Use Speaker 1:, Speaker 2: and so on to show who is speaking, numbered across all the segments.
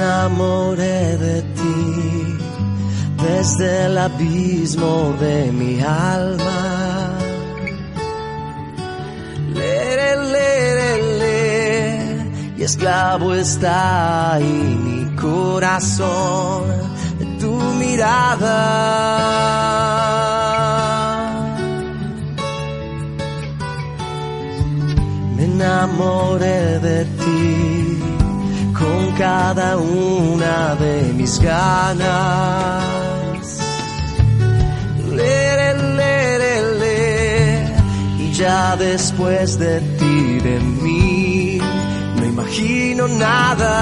Speaker 1: enamoré de ti desde el abismo de mi alma. Lere, lere, lere, y esclavo está ahí mi corazón de tu mirada. Me enamoré de ti con cada una de mis ganas. Le, le, le, y ya después de ti, de mí, no imagino nada.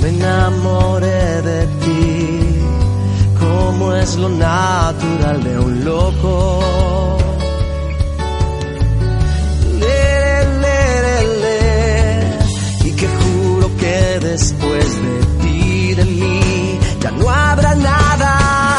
Speaker 1: Me enamoré de ti, como es lo natural de un loco habrá nada.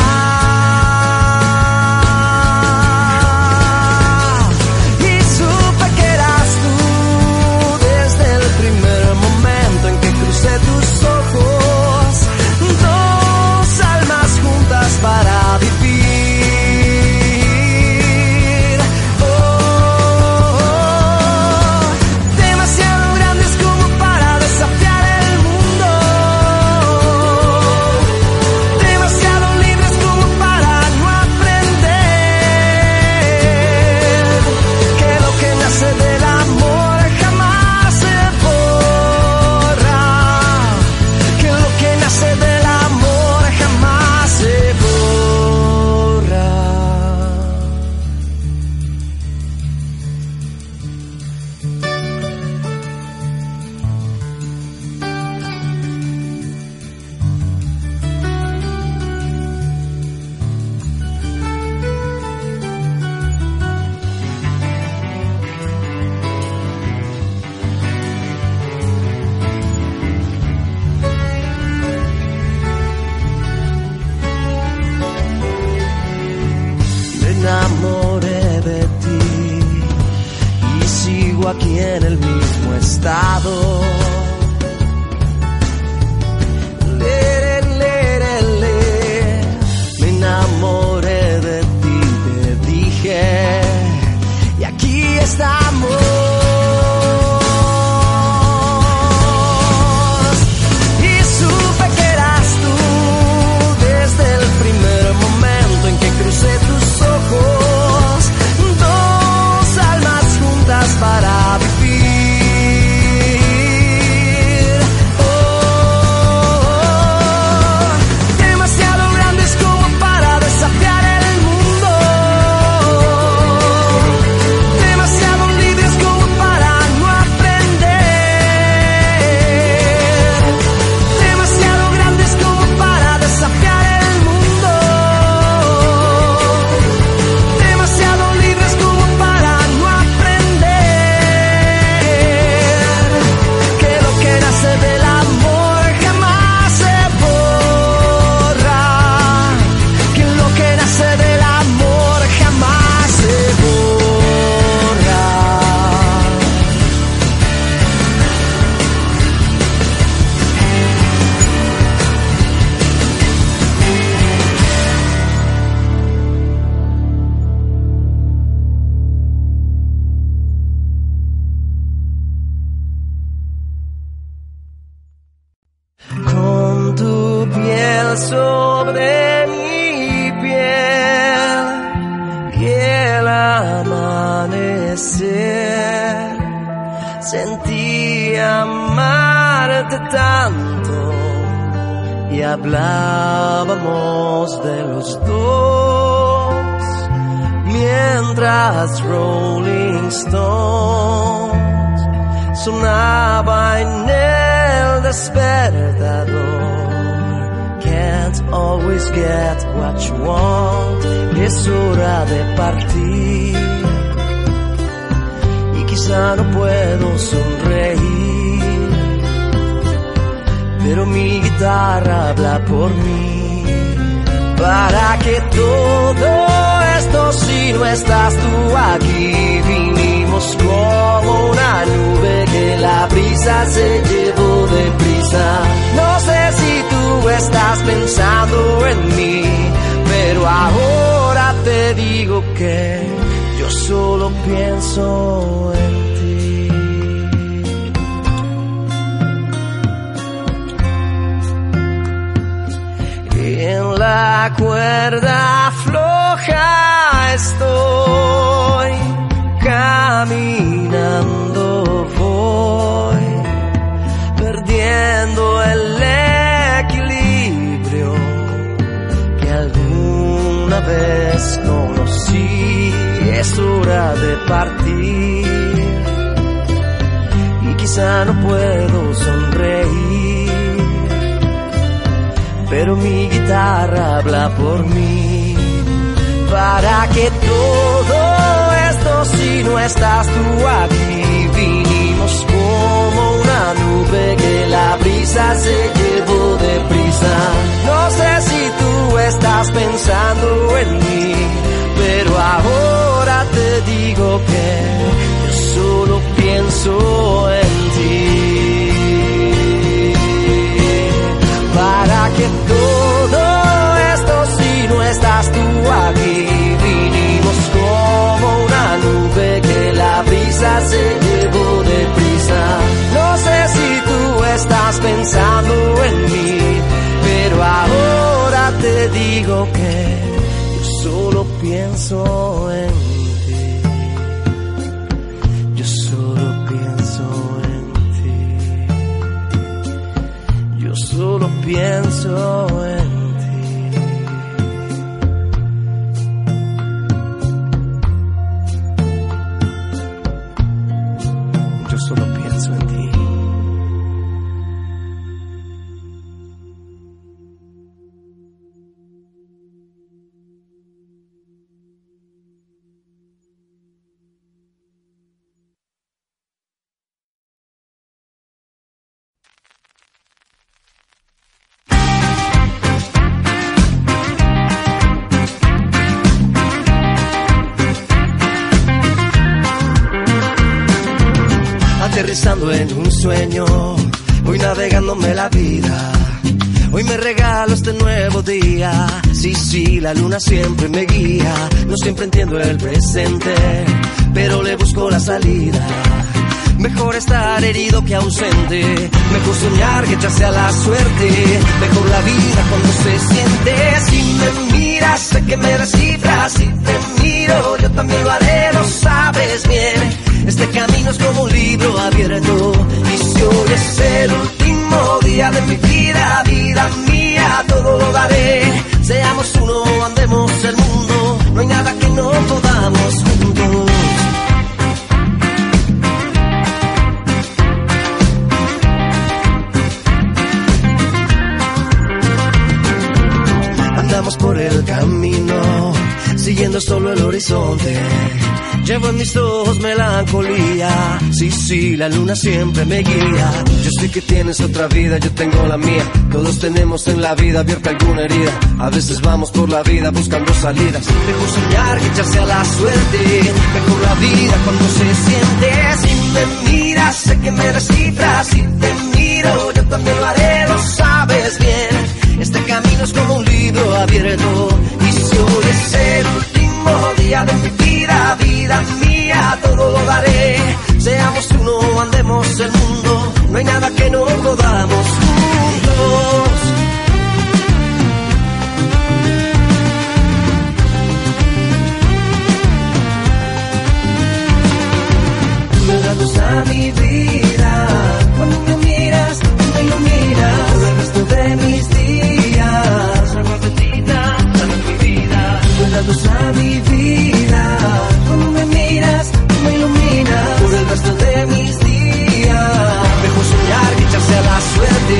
Speaker 1: Puedo sonreír, pero mi guitarra habla por mí. Para que todo esto, si no estás tú aquí, vinimos como una nube que la brisa se llevó deprisa. No sé si tú estás pensando en mí, pero ahora te digo que yo solo pienso en la cuerda floja estoy, caminando voy, perdiendo el equilibrio que alguna vez conocí. Es hora de partir y quizá no puedo sonreír pero mi guitarra habla por mí. Para que todo esto, si no estás tú aquí, vinimos como una nube que la brisa se llevó deprisa. No sé si tú estás pensando en mí, pero ahora te digo que yo solo pienso en todo esto si no estás tú aquí la luna siempre me guía. No siempre entiendo el presente, pero le busco la salida. Mejor estar herido que ausente. Mejor soñar que echarse a la suerte. Mejor la vida cuando se siente. Si me miras, sé que me descifras. Si te miro, yo también lo haré, lo sabes bien. Este camino es como un libro abierto. Y si hoy es el último día de mi vida, vida mía, todo lo daré. Uno, Llevo en mis ojos melancolía. Sí, sí, la luna siempre me guía. Yo sé que tienes otra vida, yo tengo la mía. Todos tenemos en la vida abierta alguna herida. A veces vamos por la vida buscando salidas. Mejor soñar que echarse a la suerte. Mejor la vida cuando se siente. Si me miras, sé que me descifras. Si te miro, yo también lo haré, lo sabes bien. Este camino es como un libro abierto. Y si hoy es de mi vida, vida mía, todo lo daré. Seamos uno, andemos el mundo. No hay nada que no podamos juntos. Me das a mi vida. Tú a mi vida. Cuando me miras, tú me iluminas. Por el resto de mis días. Mejor soñar que echarse a la suerte.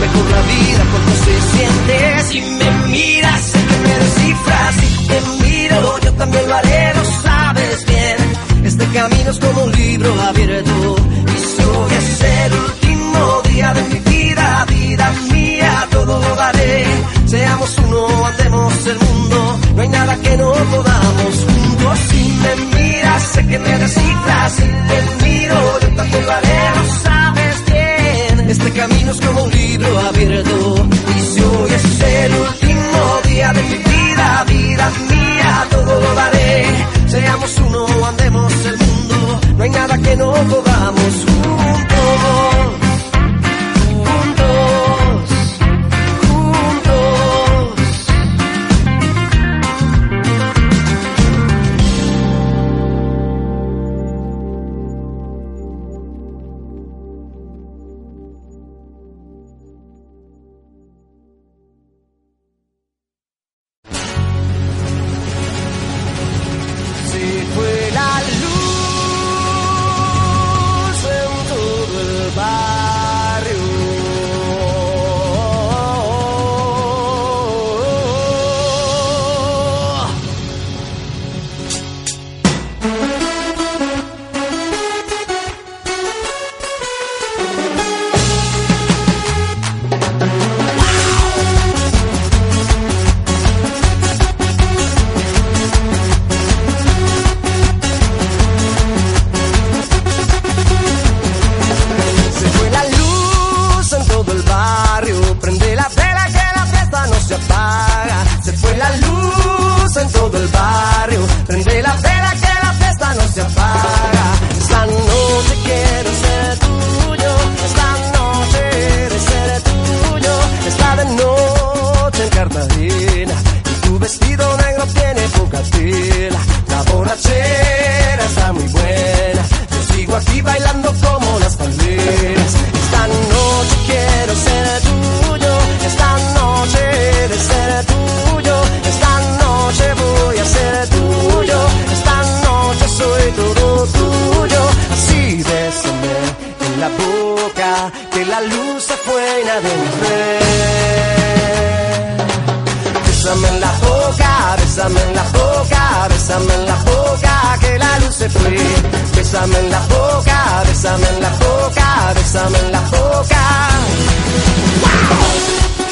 Speaker 1: Mejor la vida cuando se siente. Si me miras, sé que me descifras. Si te miro, yo también lo haré, lo sabes bien. Este camino es como un libro abierto. Y si hoy es el último día de mi vida, vida mía, todo lo daré. Seamos uno. Que no podamos juntos. Si me miras, sé que me descifras. Si te miro, yo también lo haré, lo sabes bien. Este camino es como un libro abierto. Y si hoy es el último día de mi vida, vida mía, todo lo daré. Seamos uno, andemos el mundo. No hay nada que no podamos juntos. En todo el barrio. Prende la vela se fue. Bésame en la boca, bésame en la boca, bésame en la boca. verdad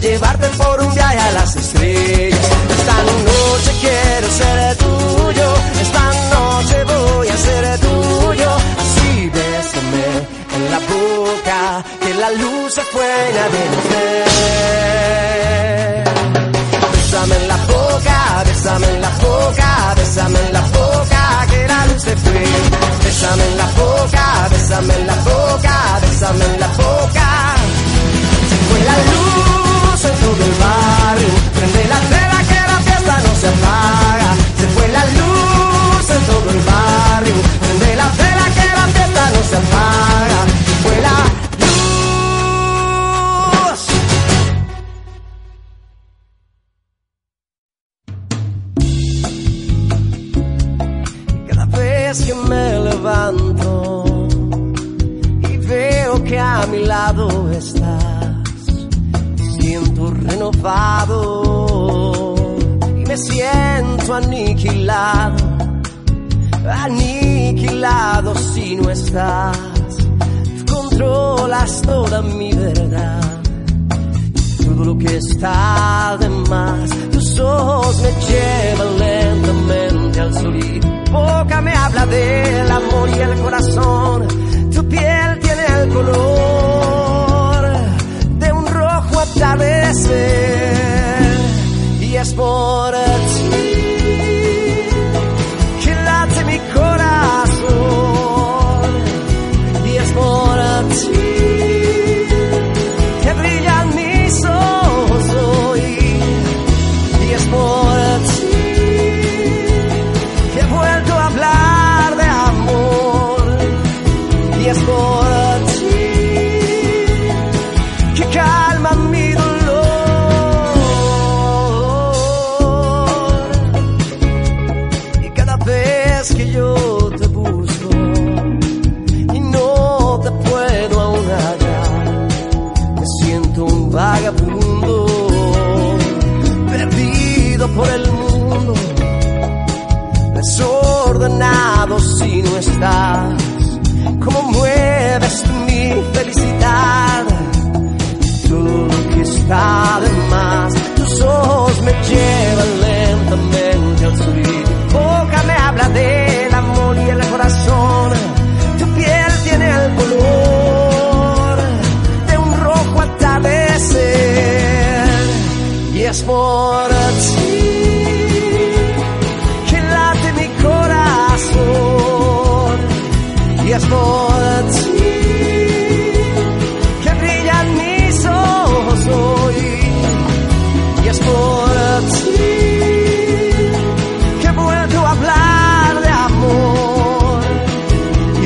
Speaker 1: llevarte por un viaje a las estrellas. Esta noche quiero ser tuyo, esta noche voy a ser tuyo. Así bésame en la boca, que la luz se fuera de mujer. Bésame en la boca, bésame en la boca, bésame en la boca, que la luz se fue. Bésame en la boca, bésame en la se fue la luz. Cada vez que me levanto y veo que a mi lado estás, siento renovado y me siento aniquilado. aniquilado aniquilado si no estás. Controlas toda mi verdad. Todo lo que está de más, tus ojos me llevan lentamente al sol. Y boca me habla del amor y el corazón. Tu piel tiene el color de un rojo atardecer.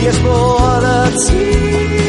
Speaker 1: mesmo hora de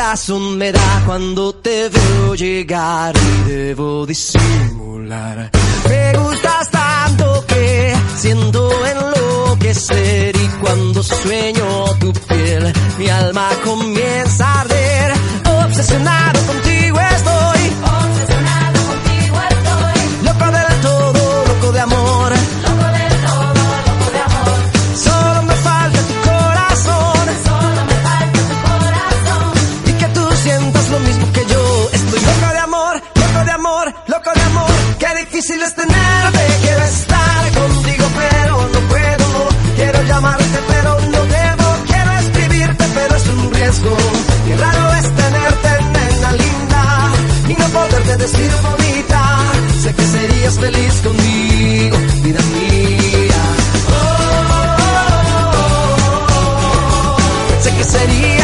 Speaker 1: corazón me da cuando te veo llegar y debo disimular. Me gustas tanto que siento enloquecer y cuando sueño tu piel mi alma comienza a arder. Obsesionado contigo estoy. decir bonita, sé que serías feliz conmigo, vida mía. Oh oh oh, oh, oh, oh, sé que serías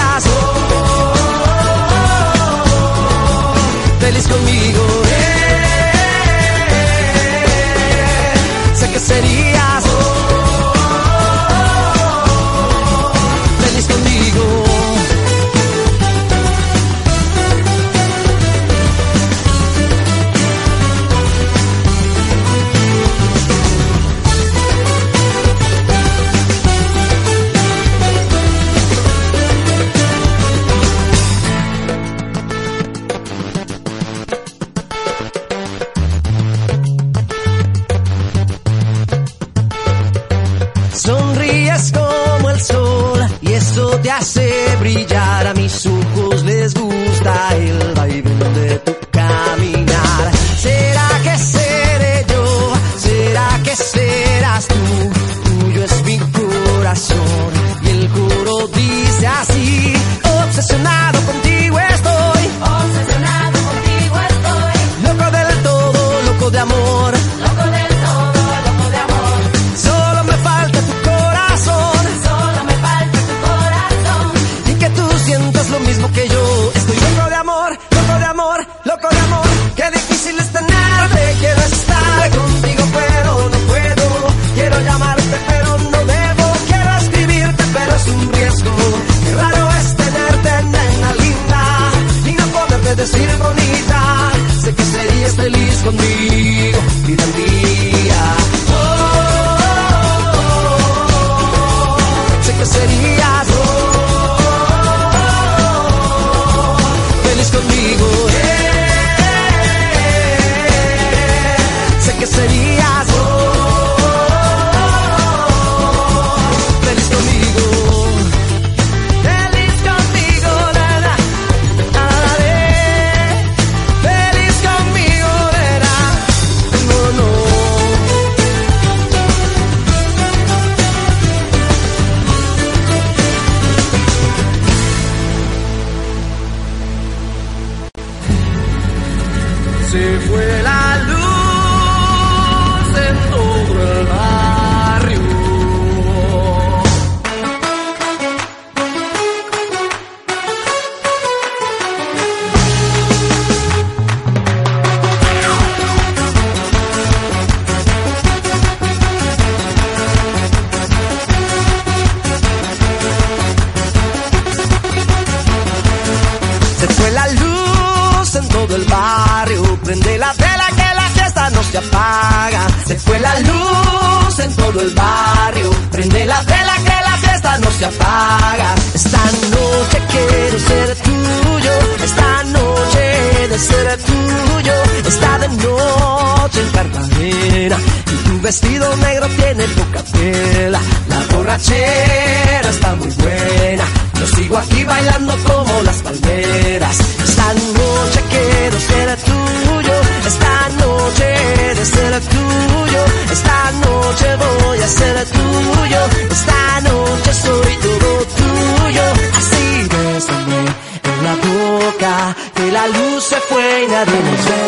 Speaker 1: se fue y nadie nos ve.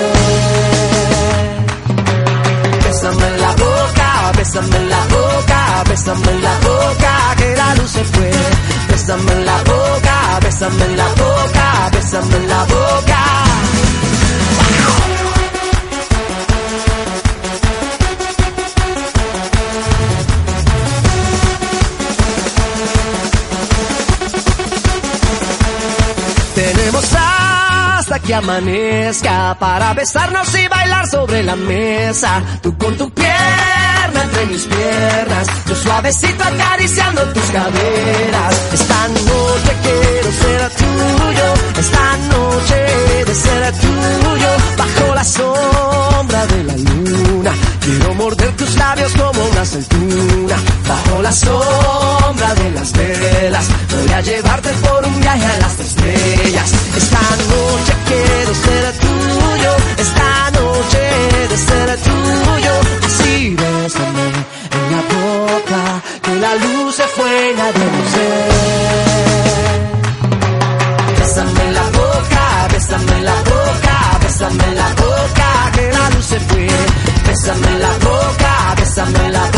Speaker 1: Bésame en la boca, bésame en la boca, bésame en la boca, que la luz se fue. Bésame en la boca, bésame en la boca, bésame en la boca. que amanezca para besarnos y bailar sobre la mesa. Tú con tu pierna entre mis piernas, yo suavecito acariciando tus caderas. Esta noche quiero ser tuyo, esta noche de ser tuyo, bajo la sombra de la luna. Quiero morder tus labios como una aceituna, bajo la sombra de las velas. Voy a llevarte por un viaje a las estrellas. Esta noche quiero ser tuyo, esta noche de ser tuyo. Así bésame en la boca, que la luz se fuera de mi ser. Bésame en la boca, besame en la boca, bésame en la boca, que la luz se fue. Besame en la boca, besame en la boca.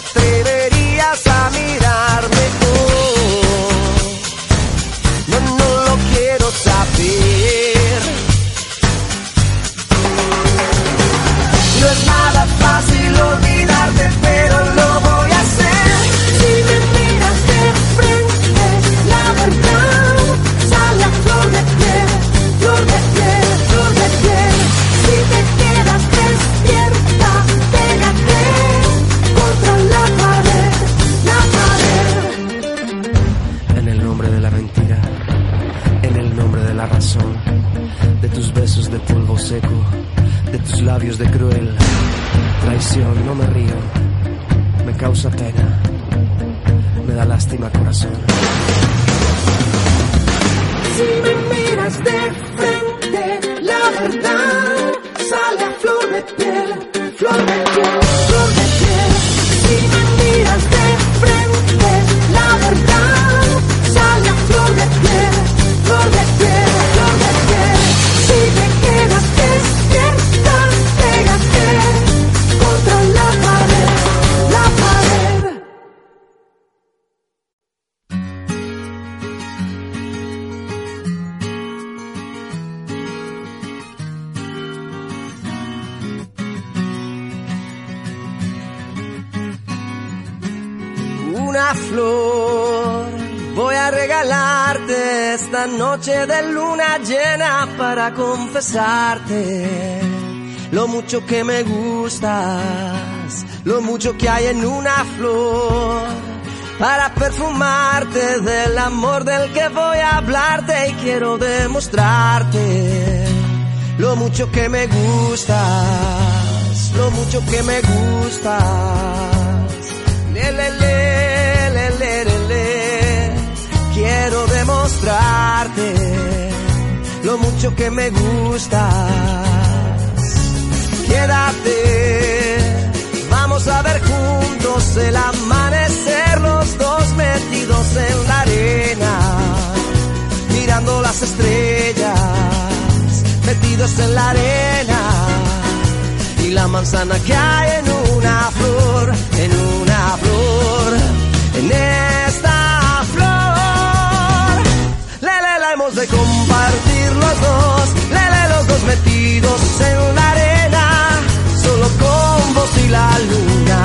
Speaker 2: psiquiatría
Speaker 1: una flor. Voy a regalarte esta noche de luna llena para confesarte lo mucho que me gustas, lo mucho que hay en una flor. Para perfumarte del amor del que voy a hablarte y quiero demostrarte lo mucho que me gustas, lo mucho que me gustas. Le. Quiero demostrarte lo mucho que me gustas. Quédate, vamos a ver juntos el amanecer, los dos metidos en la arena, mirando las estrellas, metidos en la arena y la manzana que hay en una flor, en la arena, solo con vos y la luna,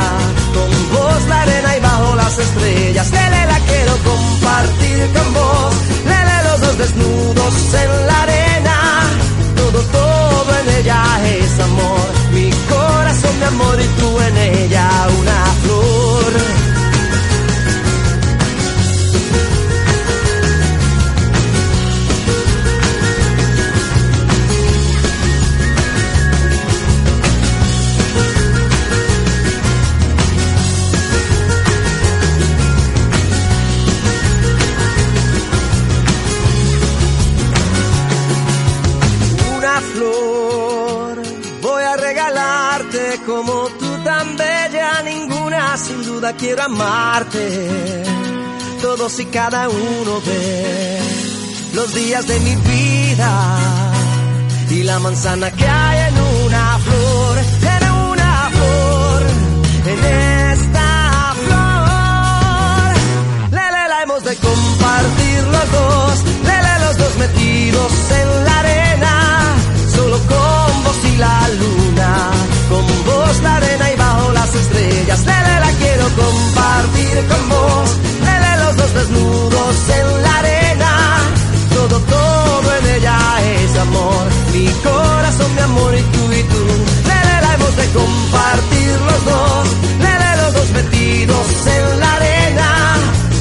Speaker 1: con vos la arena y bajo las estrellas. Lele, la quiero compartir con vos, lele, los dos desnudos en la arena, todo, todo en ella es amor. Mi corazón, mi amor y tú en ella una quiero amarte. Todos y cada uno de los días de mi vida y la manzana que hay en una flor, en una flor, en esta flor. Lele, la hemos de compartir los dos, lele, los dos metidos en la arena, solo con vos y la luna, con vos la arena y bajo las estrellas. Lele, la quiero compartir con vos, lele, los dos desnudos en la arena, todo, todo en ella es amor, mi corazón, mi amor y tú y tú. Lele, la hemos de compartir los dos, lele, los dos metidos en la arena,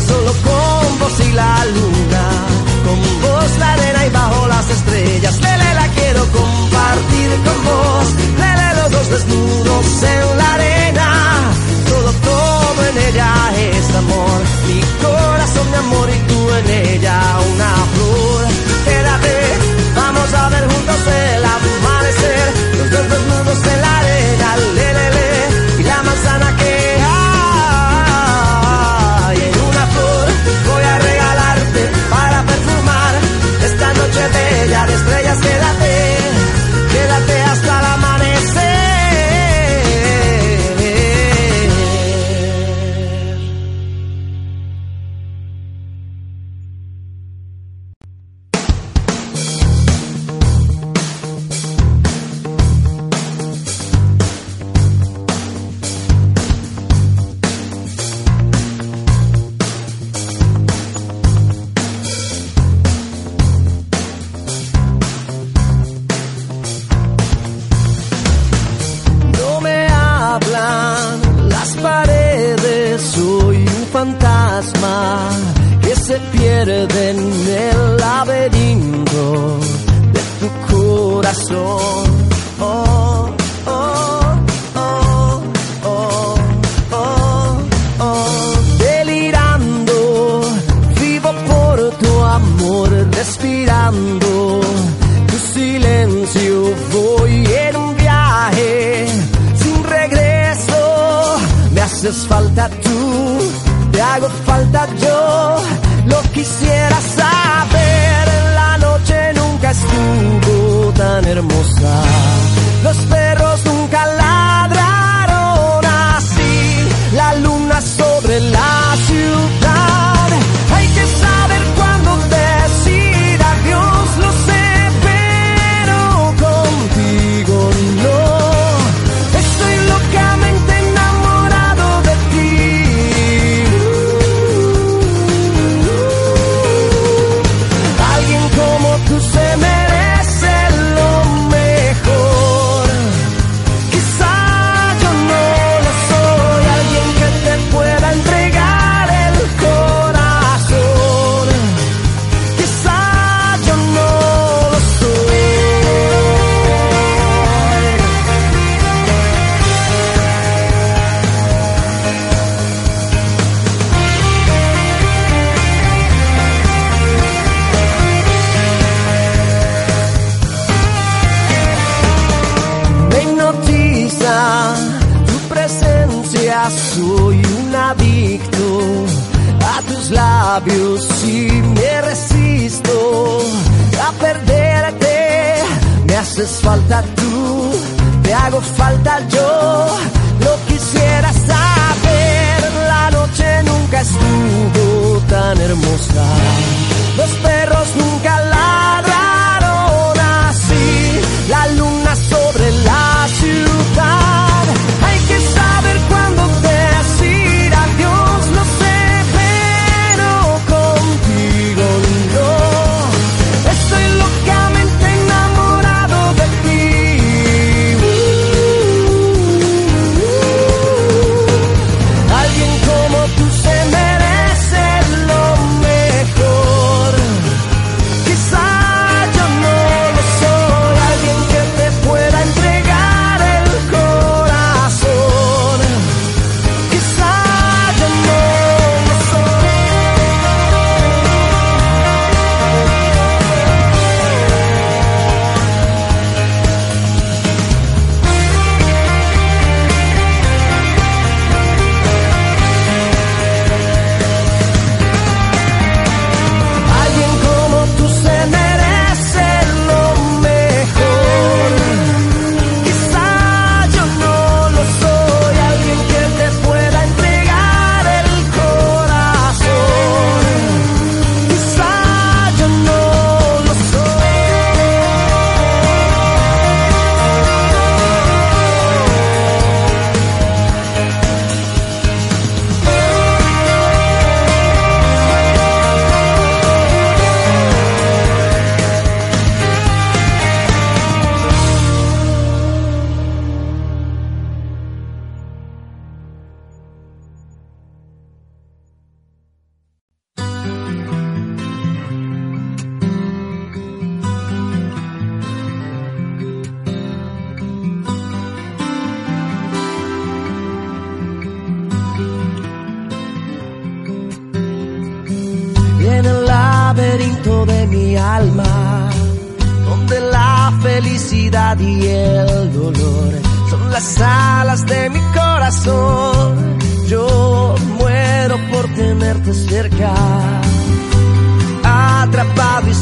Speaker 1: solo con vos y la luna, con vos la arena y bajo las estrellas. Lele, la quiero compartir con vos, lele, desnudos en la arena, todo, todo en ella es amor, mi corazón, mi amor y tú en ella una flor. Quédate, vamos a ver juntos el amanecer,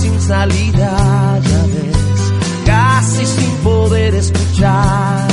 Speaker 1: sin salida, ya ves, casi sin poder escuchar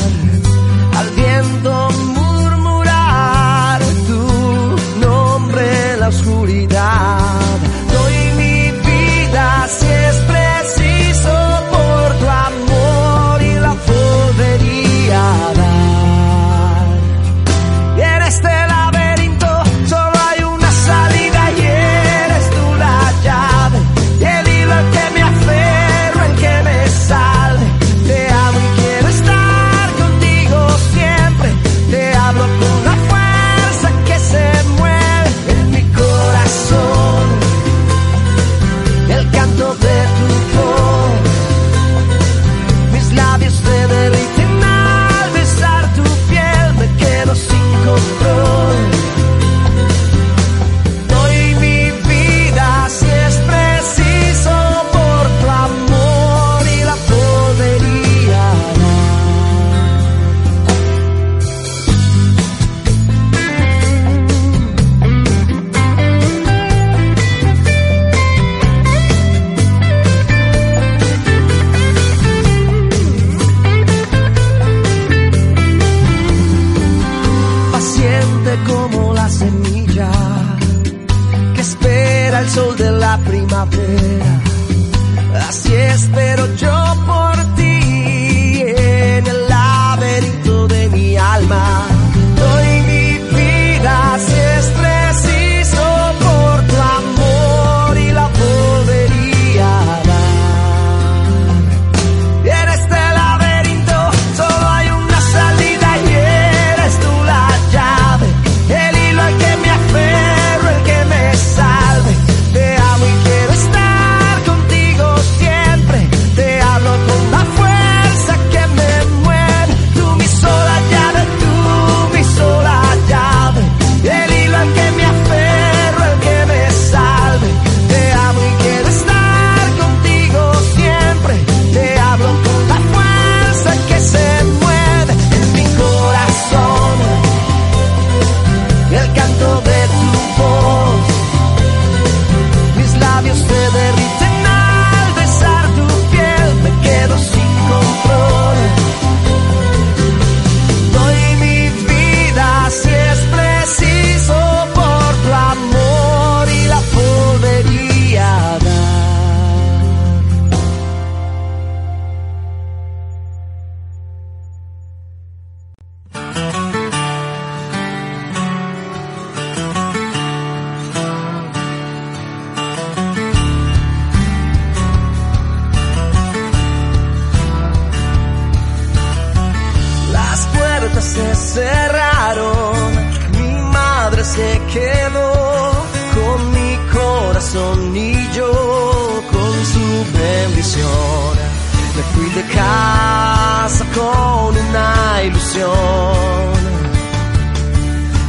Speaker 1: de casa con una ilusión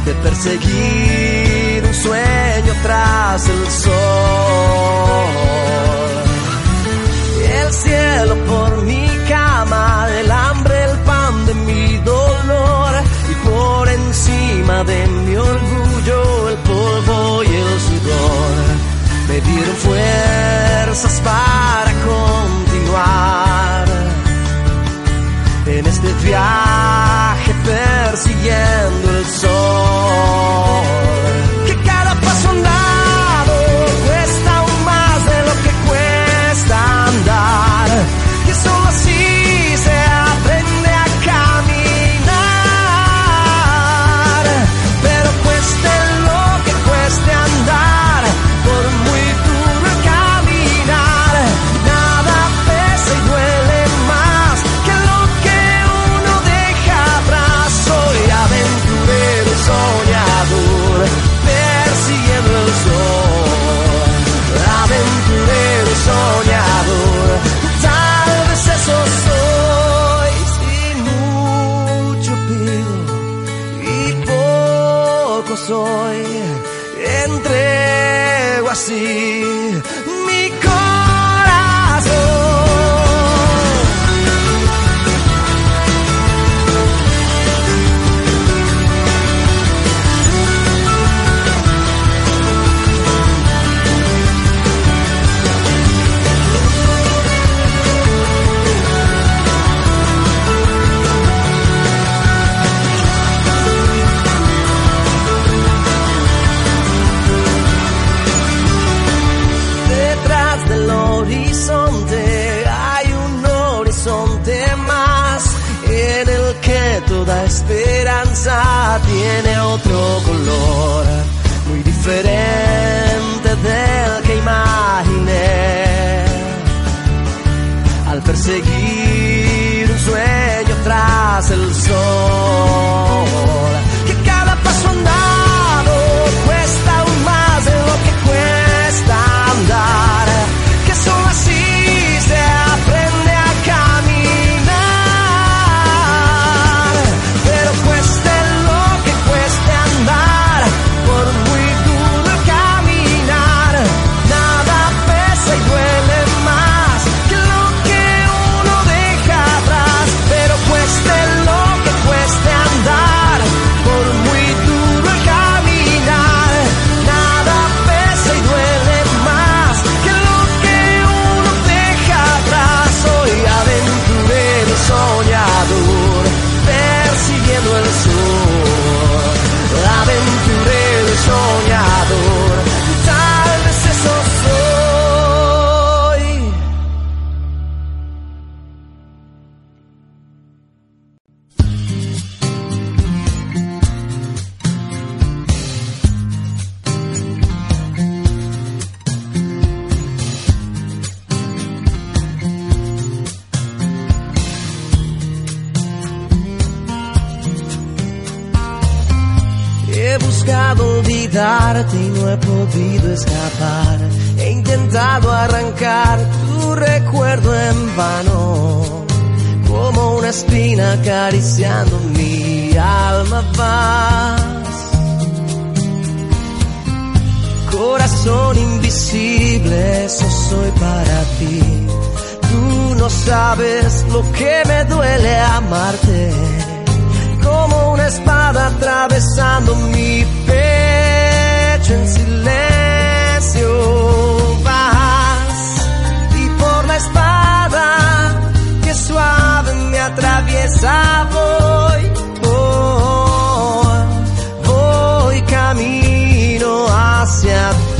Speaker 1: de perseguir un sueño tras el sol. El cielo por mi cama, el hambre, el pan de mi dolor y por encima de mi orgullo el polvo y el sudor me dieron fuerzas para con en este viaje persiguiendo el sol. see. Olvidarte y no he podido escapar. He intentado arrancar tu recuerdo en vano, como una espina acariciando mi alma vas. Corazón invisible, eso soy para ti. Tú no sabes lo que me duele amarte espada atravesando mi pecho en silencio. Vas y por la espada que suave me atraviesa voy, oh, voy camino hacia ti.